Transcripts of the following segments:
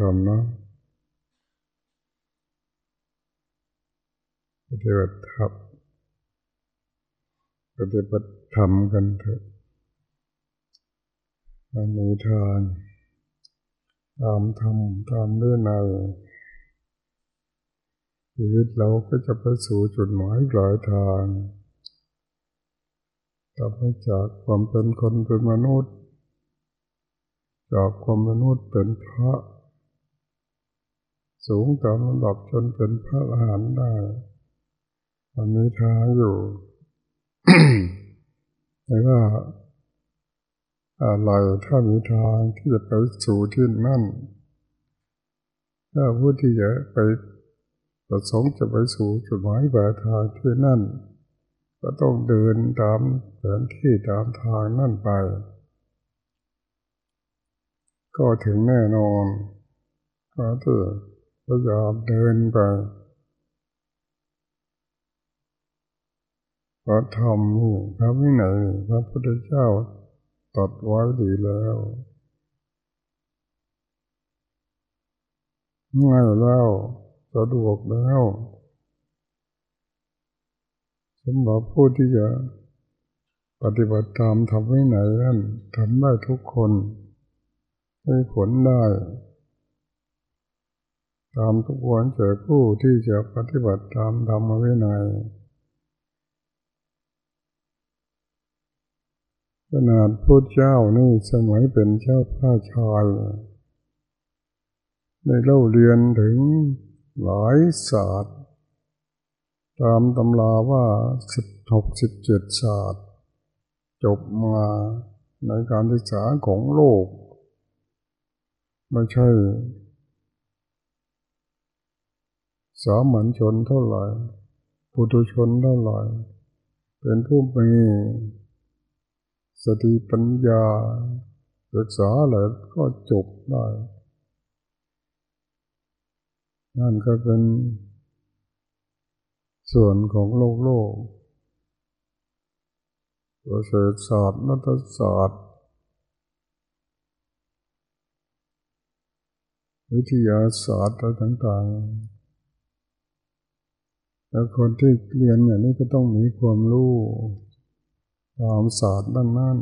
ทำนะปฏิบัติธรรมปฏิบัติธรรมกันเถอะมันมีทางตามธรรมตามเรื่องในชีวิตเราก็จะไปสู่จุดหมายปลายทางต่อไปจากความเป็นคนเป็นมนุษย์ จากความมนุษย์เป็นพระ สูงตามระดับจนเป็นพระอรหันต์ได้มันมีทางอยู่แต่ว่าอะไรถ้ามีทางที่จะไปสู่ที่นั่น ถ้าผู้ที่จะไปประสงค์จะไปสู่จุดหมายปลายทางที่นั่น ก็ต้องเดินตามแผนที่ตามทางนั่นไป ก็ถึงแน่นอนก็จะ พยายามเดินไปพระธรรมนี่พระวินัยพระพุทธเจ้าตัดไว้ดีแล้วง่ายแล้วสะดวกแล้วสำหรับผู้ที่จะปฏิบัติตามทำให้ไหนนั่นทำได้ทุกคนให้ผลได้ ตามทุกวันเจอผู้ที่จะปฏิบัติตามธรรมวินัยขนาดพุทธเจ้านี่สมัยเป็นเจ้าพ้าชายได้เล่าเรียนถึงหลายศาสตร์ ตามตำราว่าสิบหกสิบเจ็ดศาสตร์ จบมาในการศึกษาของโลก ไม่ใช่ สามัญชนเท่าไหร่ปุถุชนเท่าไหร่เป็นผู้มีสติปัญญา ศึกษาอะไรก็จบได้ นั่นก็เป็นส่วนของโลกโลกประเสริฐศาสตร์นัตศาสตร์ วิทยาศาสตร์ต่างๆ แล้วคนที่เรียนอย่างนี้ก็ต้องมีความรู้ตามศาสตร์ด้านนั้น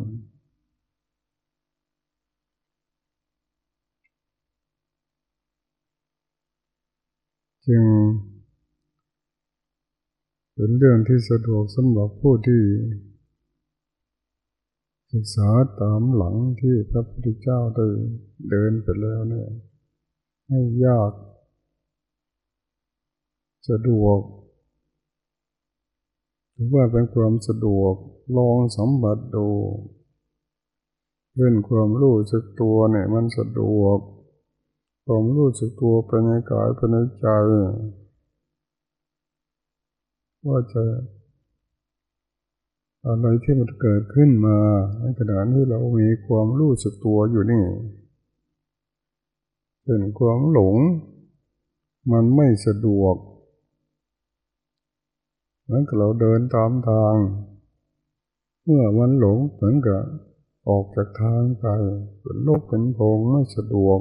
จึงเป็นเรื่องที่สะดวกสำหรับผู้ที่ศึกษาตามหลังที่พระพุทธเจ้าได้เดินไปแล้วเนี่ยให้ยาก สะดวก ถือว่าเป็นความสะดวกลองสัมผัสดูเพื่อนความรู้สึกตัวเนี่ยมันสะดวกความรู้สึกตัวไปในกายไปในใจ ว่าจะอะไรที่มันเกิดขึ้นมาในขณะที่เรามีความรู้สึกตัวอยู่นี่เป็นความหลง มันไม่สะดวก มือนกับเราเดินตามทาง เมื่อมันหลงเหมือนกับออกจากทางไปเป็นโลกเป็นโพงไม่สะดวก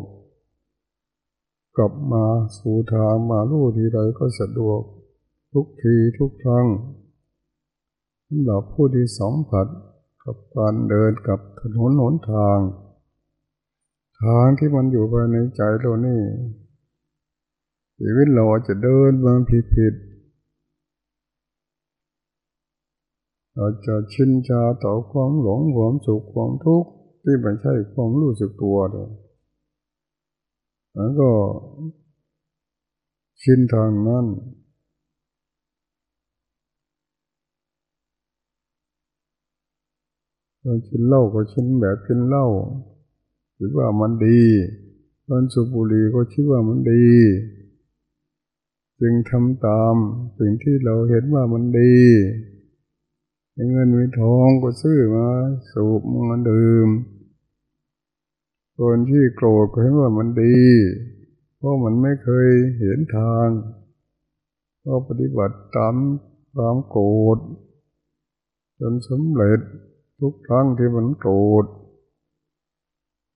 กลับมาสู่ทางมาลู่ทีใดก็สะดวก ทุกทีทุกครั้งสำหรับผู้ที่สัมผัสกับการเดินกับถนนหนทาง ทางที่มันอยู่ภายในใจเรานี่ชีวิตเราจะเดินมาผิดผิด เราจะชินชาต่อความหลงความสุขความทุกข์ที่ไม่ใช่ความรู้สึกตัวเลยแล้วก็ชินทางนั้นเราชินเหล้าก็ชินแบบชินเหล้าคิดว่ามันดีตอนสุบุรีก็คิดว่ามันดี จึงทำตามสิ่งที่เราเห็นว่ามันดี มีเงินมีทองก็ซื้อมาสูบมาดื่มคนที่โกรธก็เห็นว่ามันดี เพราะมันไม่เคยเห็นทาง ก็ปฏิบัติตามตามโกรธจนสำเร็จทุกครั้งที่มันโกรธ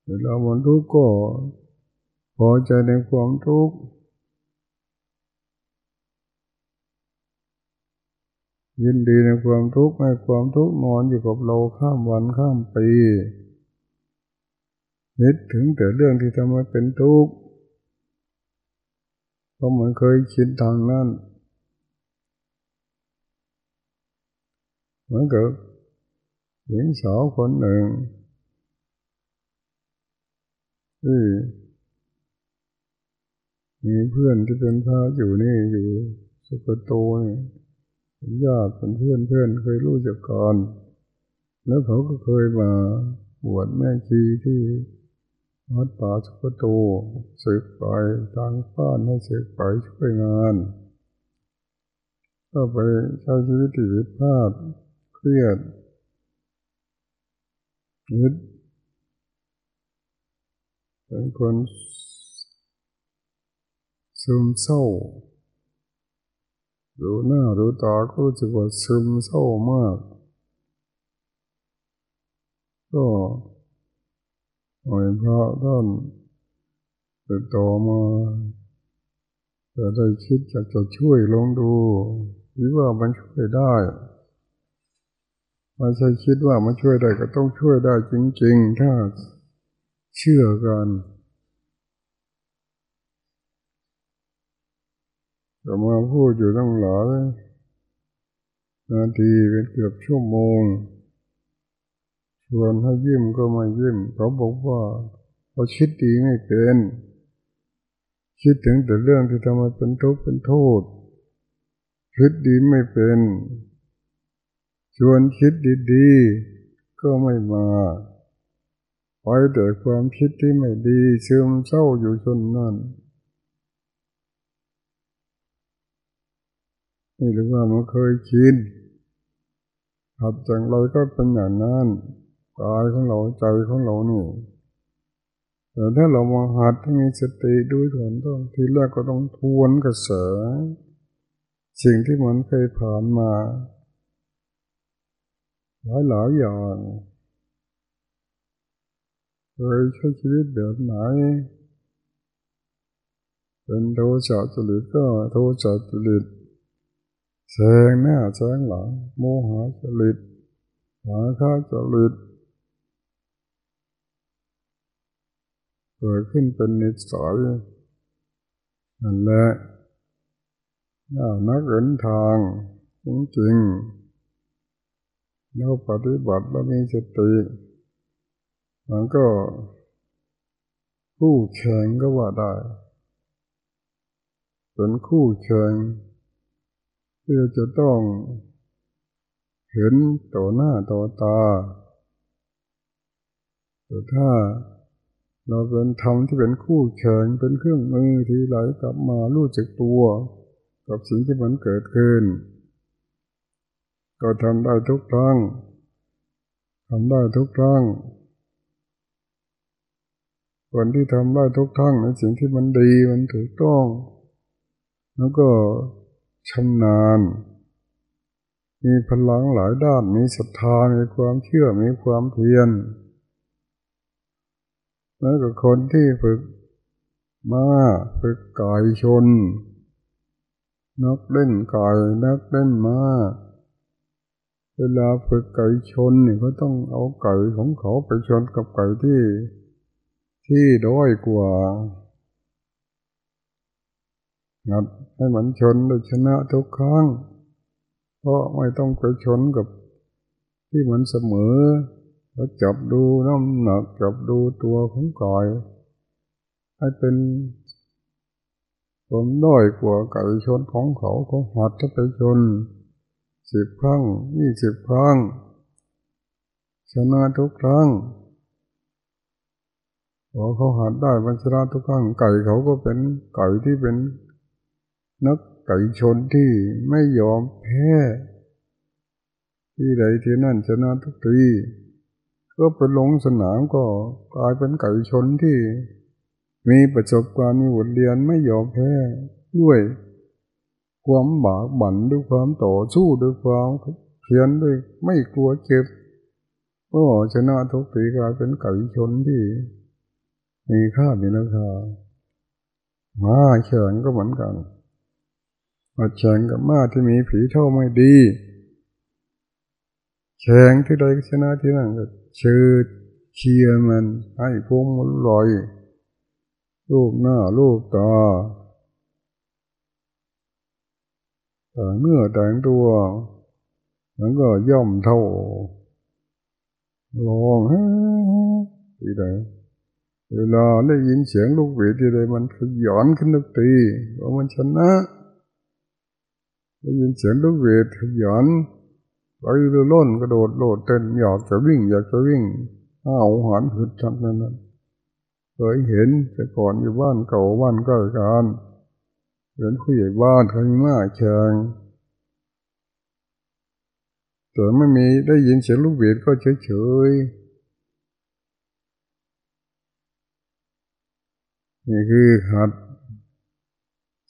เวลามันทุกข์ก็พอใจในความทุกข์ ยินดีในความทุกข์ให้ความทุกข์นอนอยู่กับเราข้ามวันข้ามปีนึกถึงแต่เรื่องที่ทำให้เป็นทุกข์เพราะเหมันเคยคิดทางนั้นเหมือนกับหญิงสาวคนหนึ่งที่มีเพื่อนที่เป็นพระอยู่นี่อยู่สุกโตนี่ เป็นญาติเป็นเพื่อนเพื่อนเคยรู้จักก่อน แล้วเขาก็เคยมาบวชแม่ชีที่วัดป่าสุกโตสึกไปทางบ้านให้สึกไปช่วยงานก็ไปใช้ชีวิตที่ผิดพลาดเครียดยึดเป็นคนซึมเศร้า ดูหน้าดูตาก็รู้สึกว่าซึมเศร้ามาก ก็หอยพระท่านติดต่อมาจะได้คิดอยากจะช่วยลองดูหรือว่ามันช่วยได้ไม่ใช่คิดว่ามันช่วยได้ก็ต้องช่วยได้จริง ๆ ถ้าเชื่อกัน ก็มาพูดอยู่ตั้งหลายนาทีเป็นเกือบชั่วโมงชวนให้ยิ้มก็ไม่ยิ้ม เขาบอกว่าเขาคิดดีไม่เป็น คิดถึงแต่เรื่องที่ทำให้เป็นทุกข์เป็นโทษ คิดดีไม่เป็น ชวนคิดดีๆก็ไม่มาปแต่ความคิดที่ไม่ดีเสื่อมเศร้าอยู่จนนั่น นี่หรือว่ามันเคยชินหัดจังไรก็เป็นอย่างนั้นกายของเราใจของเรานี่แต่ถ้าเรามาหัดมีสติด้วยถอนต้องทีแรกก็ต้องทวนกระแสสิ่งที่มันเคยผ่านมา หลายหลายอย่างเคยใช้ชีวิตแบบไหน เป็นโทสะจริตก็โทสะจริต แสงหน้าแสงหลังโมหะจริตหาค่าจริตเกิดขึ้นเป็นนิสัยนั่นแหละนักเดินทางจริงๆเราปฏิบัติแล้วมีสติมันก็คู่แข่งก็ว่าได้ เป็นคู่แข่ง ที่จะต้องเห็นต่อหน้าต่อตาแต่ถ้าเราเป็นธรรมที่เป็นคู่แข่งเป็นเครื่องมือที่ไหลกลับมารู้จักตัว กับสิ่งที่มันเกิดขึ้น ก็ทำได้ทุกครั้งทำได้ทุกครั้งคนที่ทำได้ทุกครั้งในสิ่งที่มันดีมันถูกต้อง แล้วก็ ชำนาญ มีพลังหลายด้าน มีศรัทธา มีความเชื่อ มีความเพียร แล้วก็คนที่ฝึกมาฝึกกายชน นักเล่นกายนักเล่นมาเวลาฝึกไก่ชนเนี่ยก็ต้องเอาไก่ของเขาไปชนกับไก่ที่ที่ด้อยกว่า งัดให้มันชนได้ชนะทุกครั้ง เพราะไม่ต้องไปชนกับที่มันเสมอแล้วจับดูน้ำหนักจับดูตัวของกาย ให้เป็นผมด้อยกว่าไก่ชนของเขาเขาหัดถ้าไปชนสิบครั้งยี่สิบครั้งชนะทุกครั้งพอเขาหัดได้มันชนะทุกครั้งไก่เขาก็เป็นไก่ที่เป็น นักไก่ชนที่ไม่ยอมแพ้ ที่ใดที่นั่นชนะทุกทีก็ไปลงสนามก็กลายเป็นไก่ชนที่ มีประสบการณ์มีบทเรียนไม่ยอมแพ้ด้วย ความบากบั่นด้วยความต่อสู้ด้วยความเพียรด้วยไม่กลัวเจ็บก็ชนะทุกทีกลายเป็นไก่ชนที่ มีค่ามีราคามาแข่งก็เหมือนกัน มาแข่งกับม้าที่มีผีเท่าไม่ดีแข่งที่ใดชนะที่นั่นก็เชิดเชียร์มันให้พวงมันลอยลูกหน้าลูกตาแต่เนื้อแต่งตัวมันก็ย่อมเท่าลองฮะที่ใดเวลาได้ยินเสียงลูกเวททีใดมันขย้อนขึ้นทุกทีว่ามันชนะ ได้ยินเสียงลูกเวทขย้อนไปเรือล้นกระโดดโลดเต้นอยากจะวิ่ง อยากจะวิ่งอ้าวหันหึดทันนั้นเคยเห็นแต่ก่อนอยู่บ้านเก่าบ้านใกล้กันเห็นผู้ใหญ่บ้านเขามีมาแข่งแต่ไม่มีได้ยินเสียงลูกเบียดก็เฉยๆนี่คือหัด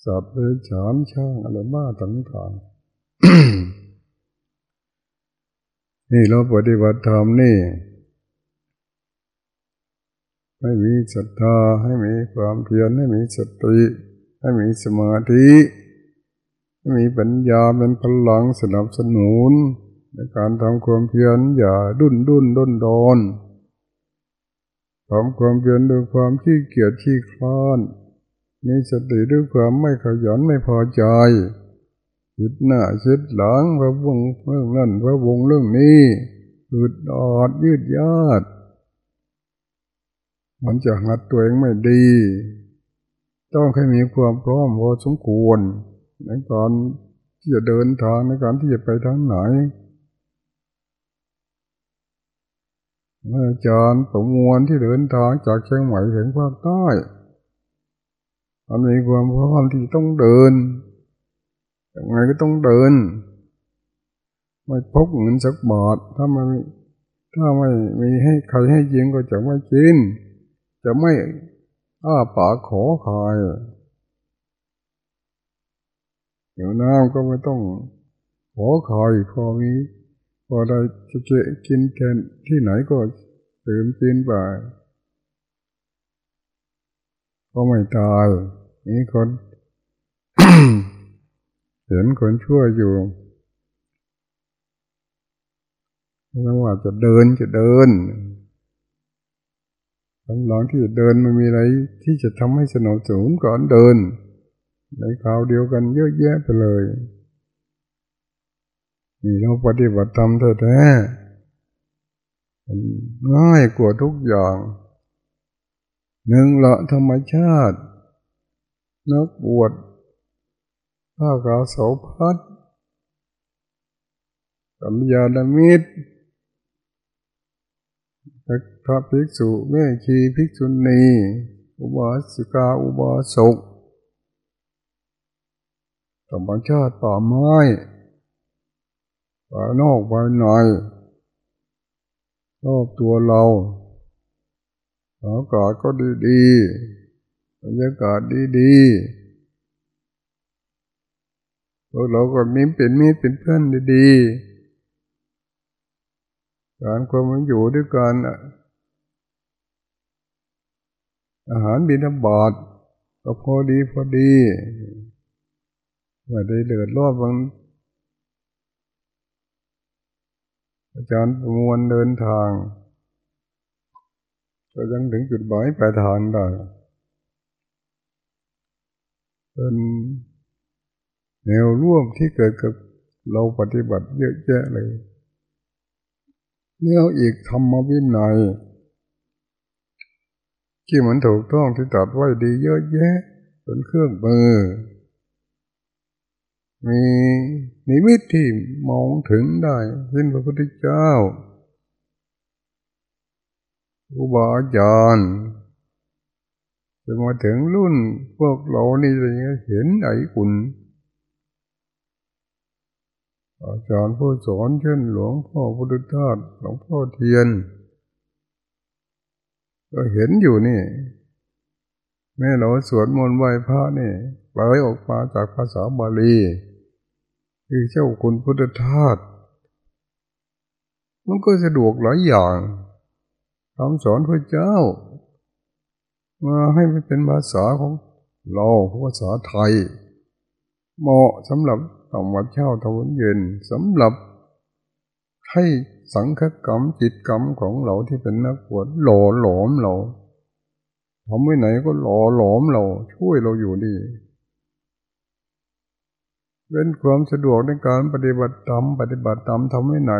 สัตว์เลยฉานช่างอะไรบ้าต่างๆนี่เราปฏิบัติธรรมนี่ให้มีศรัทธาให้มีความเพียรให้มีสติให้มีสมาธิให้มีปัญญาเป็นพลังสนับสนุน ในการทำความเพียรอย่าดุนดุนด้นโดนทำความเพียรด้วยความขี้เกียจขี้คลาน มีสติด้วยความไม่ขยันไม่พอใจคิดหน้าคิดหลังพระวงเรื่องนั้นพระวงเรื่องนี้หืดออดยืดยาดมันจะหัดตัวเองไม่ดี ต้องให้มีความพร้อมพอสมควรในการที่จะเดินทางในการที่จะไปทางไหนอาจารย์ประมวลที่เดินทางจากเชียงใหม่ถึงภาคใต้ มันมีความพร้อมที่ต้องเดินยังไงก็ต้องเดิน ไม่พกเงินสักบาทถ้ามันถ้าไม่มีให้ใครให้ยิงก็จะไม่กิน จะไม่อ้าปากขอใคายเดี๋ยวน้ำก็ไม่ต้องขอใคายพอมีพอได้จะเจกินแทนที่ไหนก็เติมกินไป ก็ไม่ตายนี่คนเห็นคนชั่วอยู่แล้วว่าจะเดินจะเดินกำลังที่จะเดินมันมีอะไร ที่จะทำให้สนุกสนุนก่อนเดิน ในคราวเดียวกันเยอะแยะไปเลยนี่เราปฏิบัติธรรมแท้ๆง่ายกว่าทุกอย่าง หนึ่งละธรรมชาติ นักบวชผ้ากาสาวพัดกัลยาณมิตรพระภิกษุแม่ชีภิกษุณี อุบาสิกาอุบาสกธรรมชาติป่าไม้ป่านอกภายในรอบตัวเรา อากาศก็ดีดีบรรยากาศดีดีเราก็มีเป็นมีเป็นเพื่อนดีๆการความมันอยู่ด้วยกันอาหารบิณฑบาตก็พอดีพอดีไม่ได้เดือดร้อนบางอาจารย์ประมวลเดินทาง ก็ยังถึงจุดหมายปลายทางได้เป็นแนวร่วมที่เกิดกับเราปฏิบัติเยอะแยะเลยเนี่ยอีกธรรมวินัยที่มันถูกต้องที่ตัดไว้ดีเยอะแยะเป็นเครื่องมือ มีนิมิตที่มองถึงได้เช่นพระพุทธเจ้า อุบาจารย์จะมาถึงรุ่นพวกเรานี่จะเห็นไอ้กุณอาจารย์ผู้สอนเช่นหลวงพ่อพุทธทาสหลวงพ่อเทียน ก็เห็นอยู่นี่ แม่เราสวดมนต์ไหว้พระนี่ปล่อยออกมาจากภาษาบาลี คือเจ้าคุณพุทธทาสมันก็สะดวกหลายอย่าง คำสอนพระเจ้า มาให้มันเป็นภาษาของเราภาษาไทย เหมาะสำหรับทำวัดเช้าทวัดเย็นสำหรับให้สังคกรรมจิตกรรมของเราที่เป็นนักบวชหล่อหลอมเราทำไว้ไหนก็หล่อหลอมเรา ช่วยเราอยู่ดีเป็นความสะดวกในการปฏิบัติธรรมปฏิบัติธรรมทำไว้ไหน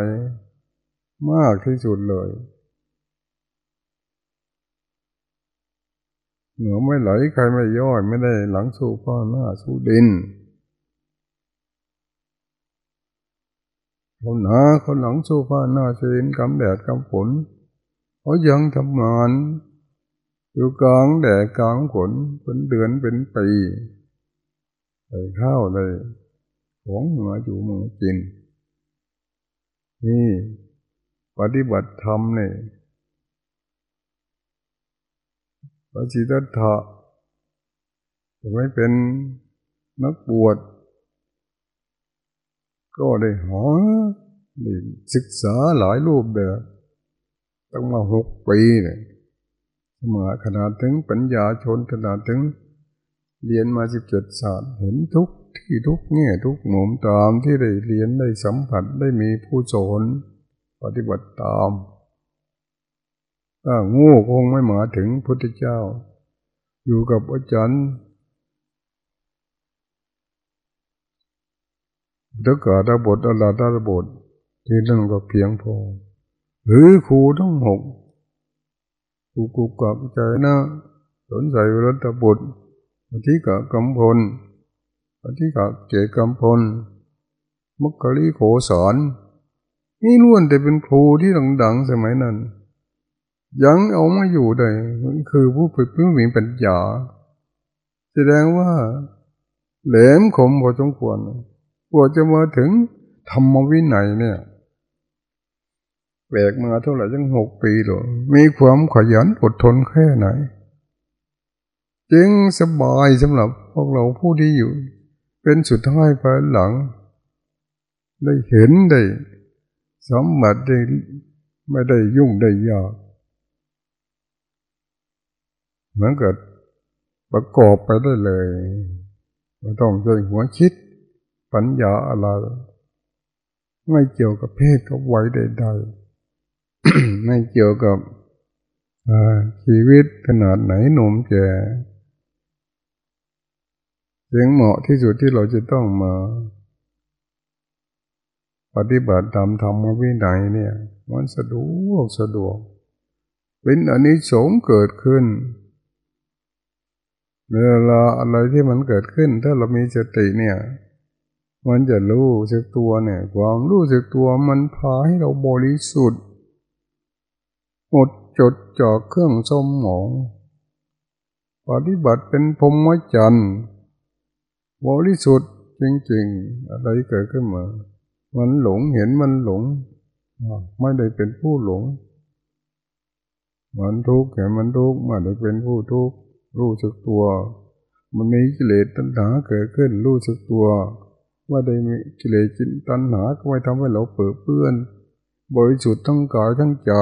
มากที่สุดเลย เหนือไม่ไหลใครไม่ย่อยไม่ได้หลังสู้พ่อหน้าสู้ดินคนหนาคนหลังสู้พ่อหน้าสู้ดินกำแดดกำฝนเขายังทำงานอยู่กลางแดดกลางฝนเป็นเดือนเป็นปีใส่ข้าวเลยของเหนืออยู่มือกินนี่ ปฏิบัติธรรมเนี่ย ระจิตถะจะไม่เป็นนักบวชก็ได้หาได้ศึกษาหลายรูปแบบตั้งมาหกปีเลยมาขนาดถึงปัญญาชนขนาดถึง เรียนมาสิบเจ็ดศาสตร์เห็นทุกที่ทุกแง่ทุกมุมตามที่ได้เรียนได้สัมผัสได้มีผู้สอนปฏิบัติตาม ถ้างูคงไม่มาถึงพุทธเจ้า อยู่กับอาจารย์ดักกาดาบทอลาดาบทที่นั่นก็เพียงพอ หรือครูต้องหกครูกุกับใจนะสนใจรัตบุตรปฏิกะกำพลปฏิกะเจกำพลมักกะลีโขสอนนี่ล้วนแต่เป็นครูที่ดังๆสมัยนั้น ยังเอามาอยู่ได้มันคือผู้ฝึกผู้มีปัญญาแสดงว่าแหลมคมพอสมควรกว่าจะมาถึงธรรมวินัยเนี่ยแบกมาเท่าไหร่ยังหกปีหรอมีความขยันอดทนแค่ไหน จึงสบายสำหรับพวกเราผู้ที่อยู่ เป็นสุดท้ายภายหลัง ได้เห็นได้สมบัติได้ไม่ได้ยุ่งได้ยาก เหมันเกิดประกอบไปได้เลยไม่ต้องใช้หัวคิด ปัญญาอะไรไม่เกี่ยวกับเพศกับวัยใดๆไม่เกี่ยวกับชีวิตขนาดไหนหนุ่มแก่จึงเหมาะที่สุดที่เราจะต้องมา ปฏิบัติตามธรรมวินัยเนี่ย มันสะดวกสะดวก เป็นอันนี้สงเกิดขึ้น เวลาอะไรที่มันเกิดขึ้น ถ้าเรามีสติเนี่ย มันจะรู้สึกตัวเนี่ย ความรู้สึกตัวมันพาให้เราบริสุทธิ์หมดจดจ่อเครื่องสมหมอง ปฏิบัติเป็นพรหมจรรย์บริสุทธิ์จริงๆ อะไรเกิดขึ้นมา มันหลงเห็นมันหลง ไม่ได้เป็นผู้หลง มันทุกข์เห็นมันทุกข์ไม่ได้เป็นผู้ทุกข์ รู้สึกตัว มันมีกิเลสตัณหาเกิดขึ้น รู้สึกตัว ว่าได้มีกิเลสจินตัณหาก็ไม่ทำให้เราเปื้อเปื้อน บริสุทธิ์ทั้งกายทั้งใจ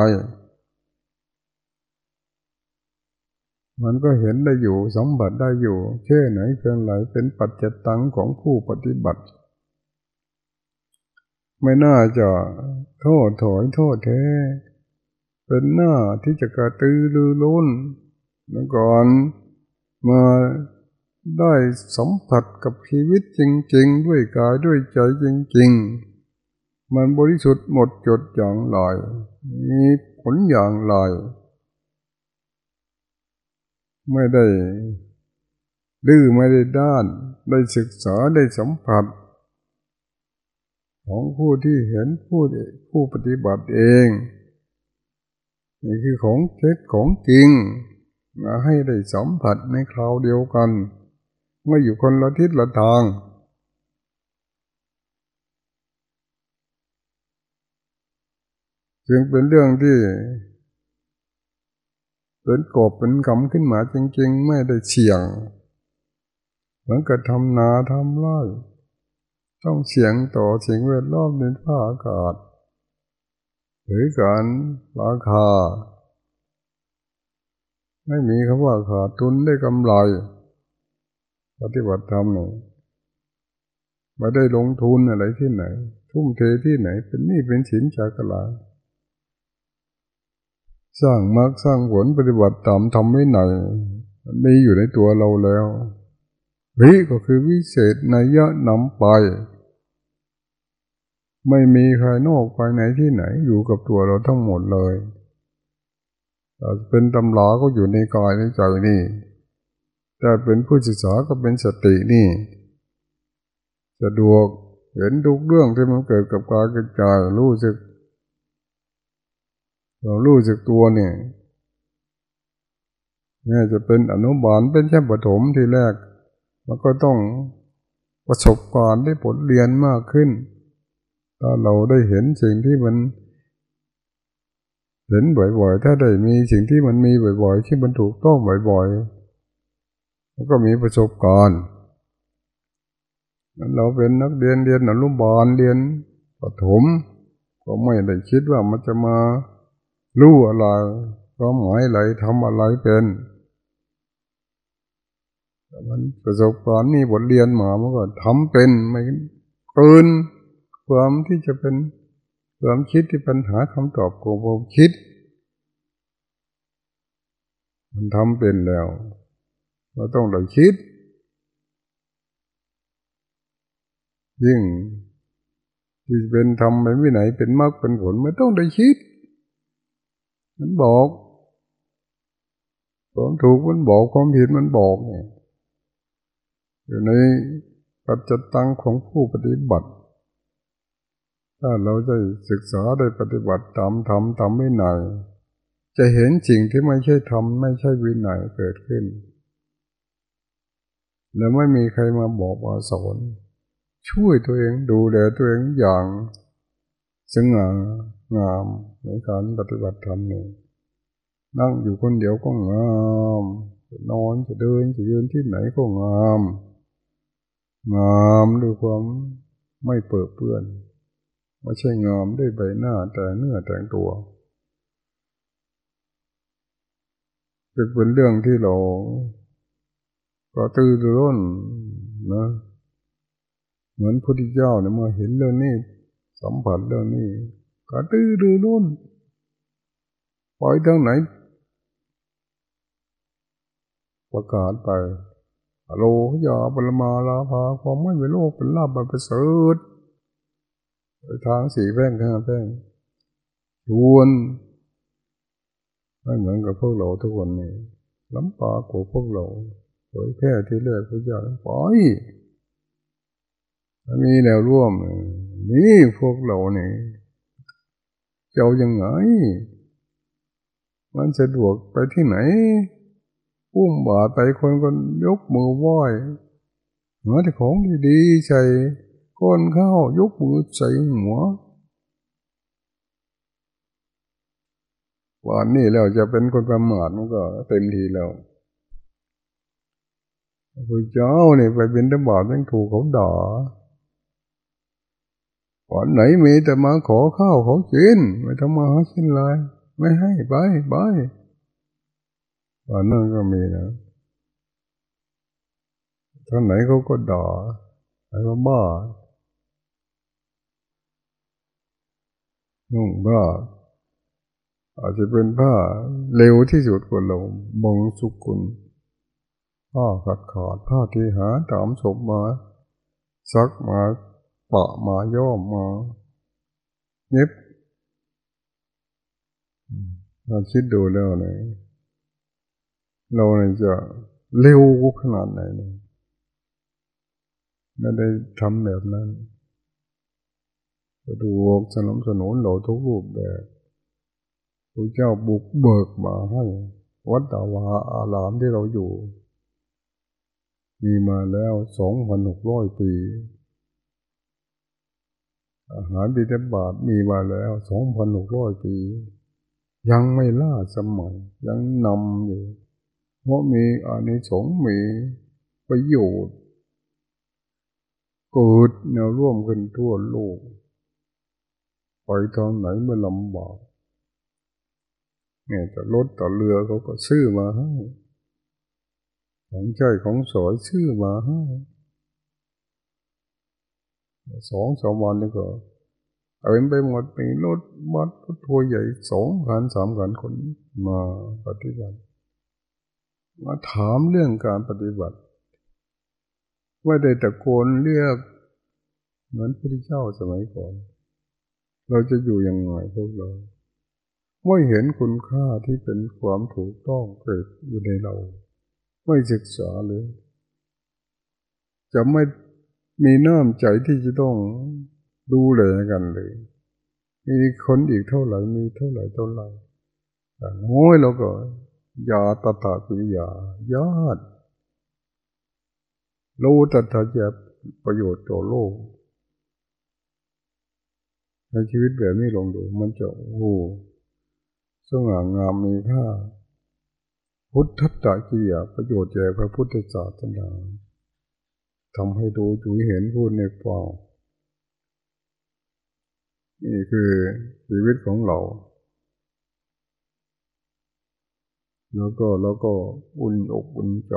มันก็เห็นได้อยู่สมบัติได้อยู่แค่ไหนเพียงไรเป็นปัจจตังของผู้ปฏิบัติ ไม่น่าจะโทษถอยโทษแท้เป็นหน้าที่จะกระตือรือร้นเมื่อก่อน มาได้สัมผัสกับชีวิตจริง ๆ ด้วยกายด้วยใจจริง ๆ มันบริสุทธิ์หมดจดอย่างไรมีผลอย่างไรไม่ได้ดื้อไม่ได้ด้าน ได้ศึกษาได้สัมผัส ของผู้ที่เห็นผู้ผู้ปฏิบัติเอง นี่คือของเท็จของจริง มาให้ได้สัมผัสในคราวเดียวกัน ไม่อยู่คนละทิศละทาง จึงเป็นเรื่องที่เป็นกบเป็นกำขึ้นมาจริงๆ ไม่ได้เฉียง เหมือนกับทำนาทำไร่ต้องเสียงต่อเสียงเวทรอบในผ้าอากาศ หรือการราคา ไม่มีคำว่าขาดทุนได้กำไร ปฏิบัติธรรมเนี่ยมาได้ลงทุนอะไรที่ไหน ทุ่มเทที่ไหน เป็นนี่เป็นสินจากลาสร้างมรรคสร้างผลปฏิบัติตามทำไม่ไหนมันมีอยู่ในตัวเราแล้ววิก็คือวิเศษในยะนำไป ไม่มีใครนอกภายในที่ไหนอยู่กับตัวเราทั้งหมดเลย เป็นตำราก็อยู่ในกายในใจนี่แต่เป็นผู้ศึกษาก็เป็นสตินี่สะดวกเห็นทุกเรื่องที่มันเกิดกับกายกับใจรู้สึก เรารู้สึกตัวเนี่ยนี่จะเป็นอนุบาลเป็นแค่ปฐมทีแรก มันก็ต้องประสบการณ์ได้ผลเรียนมากขึ้น ถ้าเราได้เห็นสิ่งที่มัน ห็นบ่อยๆ ถ้าได้มีสิ่งที่มันมีบ่อยๆ ที่มันถูกต้องบ่อยๆแล้วก็มีประสบการณ์เราเป็นนักเรียนเรียนอนุบาลเรียนปฐมก็ไม่ได้คิดว่ามันจะมารู้อะไรก็หมายอะไรทำอะไรเป็นมันประสบการณ์นี่บทเรียนมามันก็ทำเป็นไม่เกินความที่จะเป็น ความคิดที่ปัญหาคำตอบของผมคิด มันทำเป็นแล้วเราต้องได้คิด ยิ่งที่เป็นทำไปไม่ไหนเป็นมากเป็นผลไม่ต้องได้คิด มันบอกความถูกมันบอกความผิดมันบอกเนี่ยอยู่ในปัจจตังของผู้ปฏิบัติ ถ้าเราได้ศึกษาได้ปฏิบัติตามธรรมตามวินัยจะเห็นสิ่งที่ไม่ใช่ธรรมไม่ใช่วินัยเกิดขึ้น แล้วไม่มีใครมาบอกมาสอนช่วยตัวเองดูแลตัวเองอย่างสง่างามในการปฏิบัติธรรมนี่นั่งอยู่คนเดียวก็งามจะนอนจะเดินจะยืนที่ไหนก็งาม งามด้วยความไม่เปิดเปื้อน ไม่ใช่งามด้วยใบหน้าแต่เนื้อแต่งตัวเป็นเรื่องที่เราก็ตื่นร้นนะ เหมือนพระพุทธเจ้าเนี่ยมาเห็นเรื่องนี้สัมผัสเรื่องนี้ ก็ตื่นร้นปล่อยทางไหน ประกาศไปโลยาปรมาลาภาความไม่เป็นโลกเป็นลาบเป็นประเสริฐ ทางสีแป้งข้างแป้งชวนไม่เหมือนกับพวกเราทุกคนนี่ล้ำปากของพวกเราเผยแค่ที่แรกพระเจ้าปล่อยมีแนวร่วม นี่พวกเราเนี่ยเจ้ายังไง มันสะดวกไปที่ไหนอุ้มบาดไปคนคนยกมือไหว้เหาที่ของดีๆใส่ คนเข้ายกมือใส่หัววันนี้แล้วจะเป็นคนประมาทมันก็เต็มทีแล้วพระเจ้าเนี่ยไปเป็นตบาดยังถูกเขาด่าวันไหนมีแต่มาขอข้าวขากินไม่ทำมาหากินเลย ไม่ให้ไปไปวันนั้นก็มีนะท่านไหนเขาก็ด่าไอ้บ้า นุ่งผ้าอาจจะเป็นผ้าเร็วที่สุดกว่าเราบงสุกุลผ้าขาดขาดผ้าที่หาตามศพมาซักมาปะมาย่อมมาเย็บเราคิดดูแล้วเนี่ยเราเนี่ยจะเร็วขนาดไหนเนี่ยไม่ได้ทำแบบนั้น สะดวกสนับสนุนเราทุกรูปแบบพระเจ้าบุกเบิกมาให้ วัดตาวาอารามที่เราอยู่ มีมาแล้วสองพันหกร้อยปี อาหารบิณฑบาตมีมาแล้วสองพันหกร้อยปี ยังไม่ล่าสมัย ยังนำอยู่ เพราะมีอานิสงส์มีประโยชน์เกิดแนวร่วมกันทั่วโลก ไปทางไหนไม่ลำบากเนี่ยแต่รถต่อเรือเขาก็ซื้อมาให้ของใช้ของสวยชื่อมาให้สองสามวันนี่ก็เอาไปหมดมีรถบัสรถทัวร์ใหญ่สองคันสามคันคนมาปฏิบัติ มาถามเรื่องการปฏิบัติ ว่าได้ตะโกนเรียกเหมือนพระเจ้าสมัยก่อน เราจะอยู่ยังไงพวกเราไม่เห็นคุณค่าที่เป็นความถูกต้องเกิดอยู่ในเรา ไม่ศึกษาเลย จะไม่มีน้ำใจที่จะต้องดูแลกันเลย มีคนอีกเท่าไหร่มีเท่าไหร่เท่าไหร่แต่น้อยเราก็ยาตถาปิยาญาติรู้ตถาจะประโยชน์ต่อโลก ในชีวิตแบบนี้ลองดู มันจะโอ้สง่างามมีค่า พุทธัตตกิริยาประโยชน์แก่พระพุทธศาสนาทำให้ดูจุยเห็นพูดในฟองนี่คือชีวิตของเรา แล้วก็แล้วก็อุ่นอกอุ่นใจ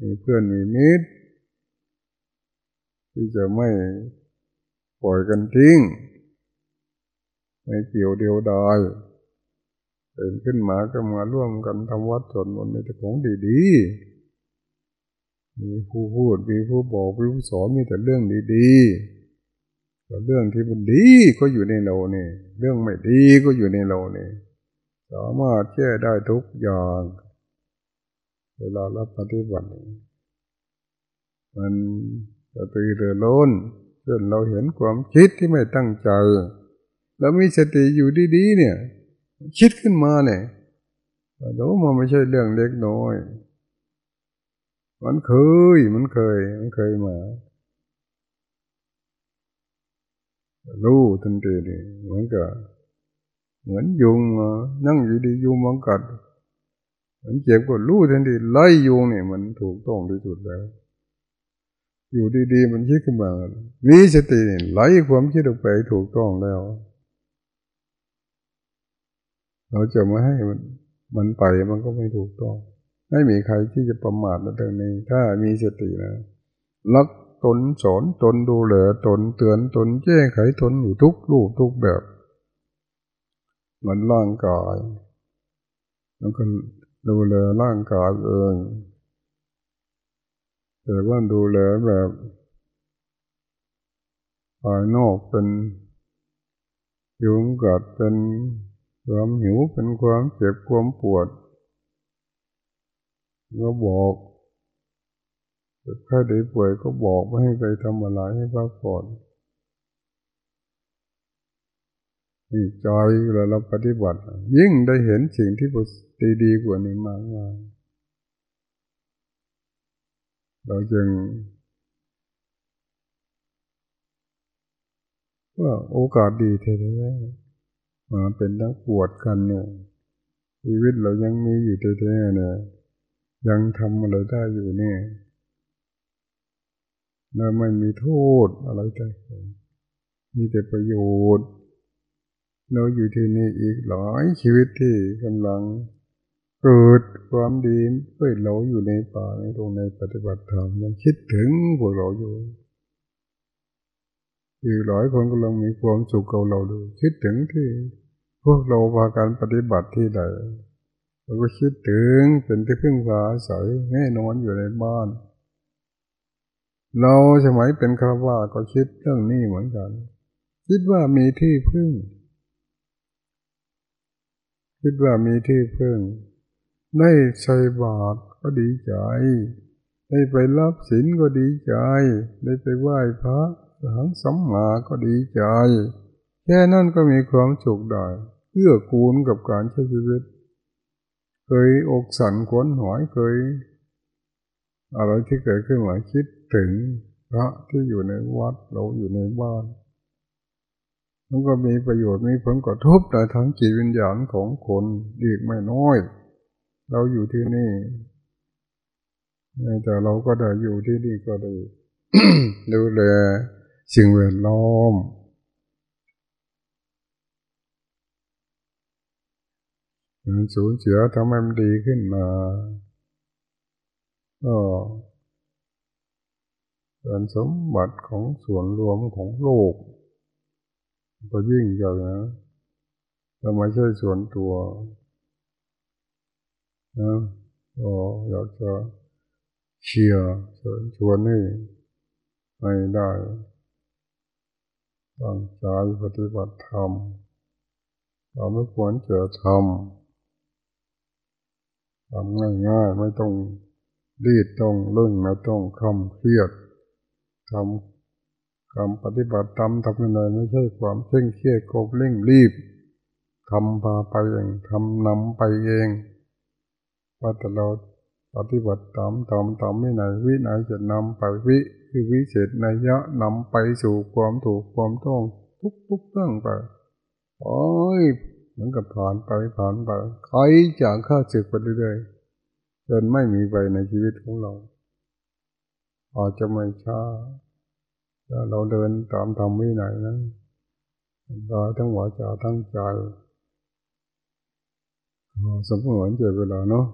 มีเพื่อนมีมิตรที่จะไม่ปล่อยกันทิ้ง ไม่เกี่ยวเดียวดายเดินขึ้นมาก็มาร่วมกันทำวัดสวดมนต์ในแต่ของดีๆ มีผู้พูด มีผู้บอกมีผู้สอนมีแต่เรื่องดีๆแต่เรื่องที่มันดีก็อยู่ในเราเนี่ยเรื่องไม่ดีก็อยู่ในเราเนี่ยสามารถแก้ได้ทุกอย่าง เวลาเราปฏิบัติ มันจะตีเรือล้นจนเราเห็นความคิดที่ไม่ตั้งใจ แล้วมีสติอยู่ดีๆเนี่ย คิดขึ้นมาเนี่ยแล้มันไม่ใช่เรื่องเล็กน้อย มันเคย มันเคย มันเคยมารู้ทันทีนี่เหมือนกับเหมือนยุงนั่งอยู่ดียุงมังกัดเหมือนเจ็บก็รู้ทันทีไล่ยุงเนี่ยมันถูกต้องที่สุดแล้ว อยู่ดีๆมันคิดขึ้นมาวิสติไล่ความคิดออกไปถูกต้องแล้ว เราจะไม่ให้มันมันไปมันก็ไม่ถูกต้อง ไม่มีใครที่จะประมาทในเรื่องนี้ ถ้ามีสตินะรักตนสอนตนดูแลตนเตือนตนแจ้งไขตนอยู่ทุกรูปทุกแบบ เหมือนร่างกายแล้วก็ดูแลร่างกายเองแต่ว่าดูแลแบบภายนอกเป็นยุงกัดเป็น ความหิวเป็นความเจ็บความปวดก็บอกถ้าได้ป่วยก็บอกไม่ให้ไปทำอะไรให้พักผ่อนนี่ใจเวลาเราปฏิบัติ ยิ่งได้เห็นสิ่งที่ดีดีกว่านี้มากมายเราจึงว่าโอกาสดีเท่ๆ มาเป็นนักปวดกันเนี่ยชีวิตเรายังมีอยู่แท้ๆเนี่ยยังทำอะไรได้อยู่เนี่ยเราไม่มีโทษอะไรได้มีแต่ประโยชน์ เราอยู่ที่นี่อีกหลายชีวิตที่กำลังเกิดความดีเพื่อเราอยู่ในป่าในตรงในปฏิบัติธรรมยังคิดถึงพวกเราอยู่ อีกหลายคนกำลังมีความสุขกับเราดูคิดถึงที่พวกเราพาการปฏิบัติที่ใดเราก็คิดถึงเป็นที่พึ่งพาอาศัยแน่นอนอยู่ในบ้าน เราสมัยเป็นคาวาก็คิดเรื่องนี้เหมือนกัน คิดว่ามีที่พึ่ง คิดว่ามีที่พึ่งได้ใส่บาตรก็ดีใจ ได้ไปรับศีลก็ดีใจ ได้ไปไหว้พระ หลังสัมมาก็ดีใจ แค่นั้นก็มีความสุขได้เพื่อกูลกับการใช้ชีวิต เคยอกสันขวนหอยเคย อะไรที่เกิดขึ้นมาคิดถึงพระที่อยู่ในวัดเราอยู่ในบ้าน มันก็มีประโยชน์มีผลกระทบต่ทั้งจิตวิญญาณของคนดีไม่น้อย เราอยู่ที่นี่แต่เราก็ได้อยู่ที่นี่ก็ได้ดูแล สิ่งแวดล้อม มันสูญเสียทำให้มันดีขึ้นมาก็เป็นสมบัติของส่วนรวมของโลก ก็ยิ่งใหญ่นะแต่ไม่ใช่ส่วนตัวนะก็อยากจะเชียร์เชิญชวนให้ให้ได้ ตั้งใจปฏิบัติธรรมเราไม่ควรจะทำทำง่ายๆ ไม่ต้องรีดต้องเร่งไม่ต้องคำเครียดทำการปฏิบัติธรรมทำอะไรไม่ใช่ความเคร่งเครียดกบเร่งรีบทำพาไปเองทำนำไปเองว่าแต่เราปฏิบัติตามตามตามวินัยวินัยจะนำไปวิ คือวิเศษนัยยะนำไปสู่ความถูกความต้องทุกทุกเรื่องไปโอ้ยเหมือนกับผ่านไปผ่านไปใครจากข้าศึกไปเรื่อยๆจนไม่มีไปในชีวิตของเราอาจจะไม่ช้าถ้าเราเดินตามธรรมวินัยนะกายทั้งหัวใจทั้งใจสมมติเจอเวลาเนาะ